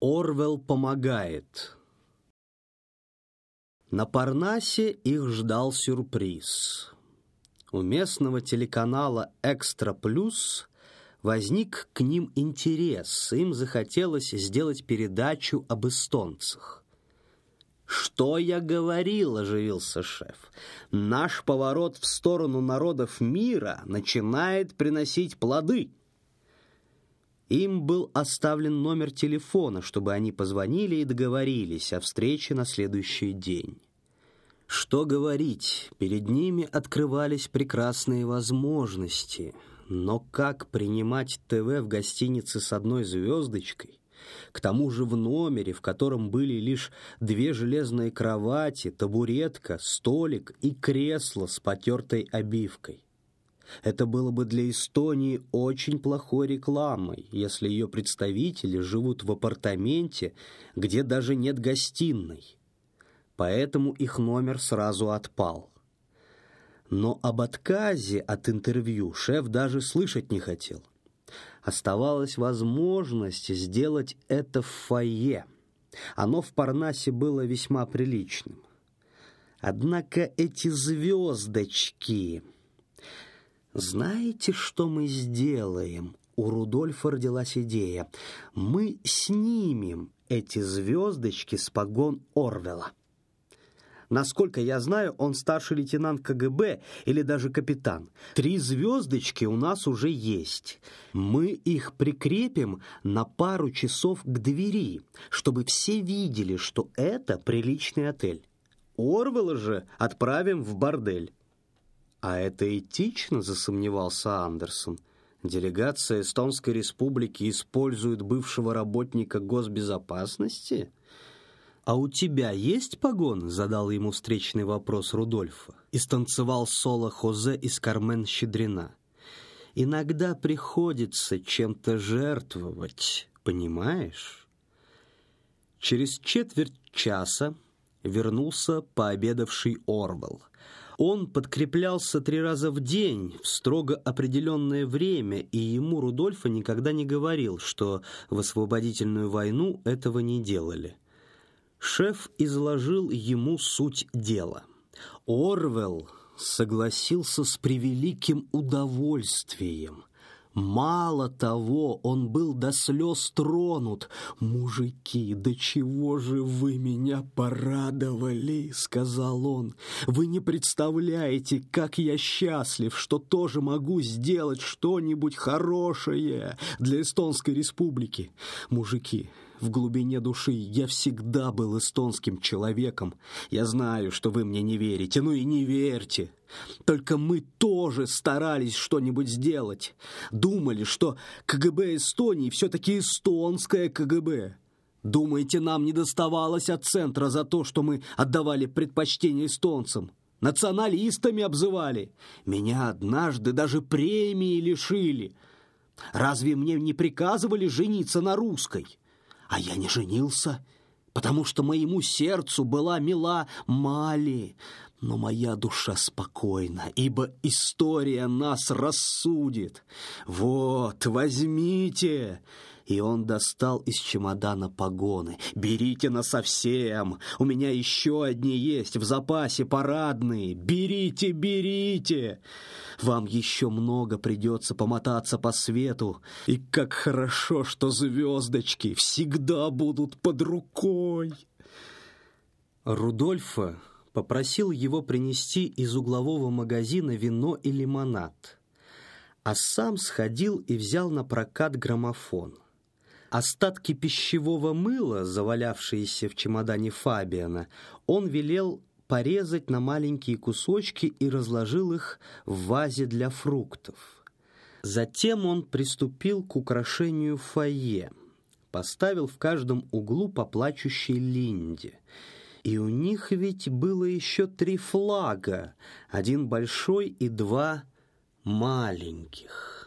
Орвел помогает. На Парнасе их ждал сюрприз. У местного телеканала «Экстра Плюс» возник к ним интерес. Им захотелось сделать передачу об эстонцах. «Что я говорил?» – оживился шеф. «Наш поворот в сторону народов мира начинает приносить плоды». Им был оставлен номер телефона, чтобы они позвонили и договорились о встрече на следующий день. Что говорить, перед ними открывались прекрасные возможности, но как принимать ТВ в гостинице с одной звездочкой, к тому же в номере, в котором были лишь две железные кровати, табуретка, столик и кресло с потертой обивкой. Это было бы для Эстонии очень плохой рекламой, если ее представители живут в апартаменте, где даже нет гостиной. Поэтому их номер сразу отпал. Но об отказе от интервью шеф даже слышать не хотел. Оставалась возможность сделать это в фойе. Оно в Парнасе было весьма приличным. Однако эти звездочки... «Знаете, что мы сделаем?» У Рудольфа родилась идея. «Мы снимем эти звездочки с погон Орвела». Насколько я знаю, он старший лейтенант КГБ или даже капитан. Три звездочки у нас уже есть. Мы их прикрепим на пару часов к двери, чтобы все видели, что это приличный отель. Орвела же отправим в бордель. «А это этично?» – засомневался Андерсон. «Делегация Эстонской Республики использует бывшего работника госбезопасности?» «А у тебя есть погон?» – задал ему встречный вопрос Рудольфа. И станцевал соло Хозе из Кармен Щедрина. «Иногда приходится чем-то жертвовать, понимаешь?» Через четверть часа вернулся пообедавший Орвел – он подкреплялся три раза в день в строго определенное время, и ему Рудольфа никогда не говорил, что в освободительную войну этого не делали. Шеф изложил ему суть дела. Орвел согласился с превеликим удовольствием. Мало того, он был до слез тронут. «Мужики, до чего же вы меня порадовали!» — сказал он. «Вы не представляете, как я счастлив, что тоже могу сделать что-нибудь хорошее для Эстонской Республики. Мужики, в глубине души я всегда был эстонским человеком. Я знаю, что вы мне не верите, ну и не верьте. Только мы тоже старались что-нибудь сделать. Думали, что КГБ Эстонии все-таки эстонское КГБ. Думаете, нам не доставалось от центра за то, что мы отдавали предпочтение эстонцам? Националистами обзывали. Меня однажды даже премии лишили. Разве мне не приказывали жениться на русской? А я не женился, потому что моему сердцу была мила Мали. Но моя душа спокойна, ибо история нас рассудит. Вот, возьмите!» И он достал из чемодана погоны. «Берите на совсем! У меня еще одни есть, в запасе парадные! Берите, берите! Вам еще много придется помотаться по свету, и как хорошо, что звездочки всегда будут под рукой!» Рудольфа попросил его принести из углового магазина вино и лимонад, а сам сходил и взял на прокат граммофон. Остатки пищевого мыла, завалявшиеся в чемодане Фабиана, он велел порезать на маленькие кусочки и разложил их в вазе для фруктов. Затем он приступил к украшению фойе, поставил в каждом углу по плачущей Линде. И у них ведь было еще три флага, один большой и два маленьких.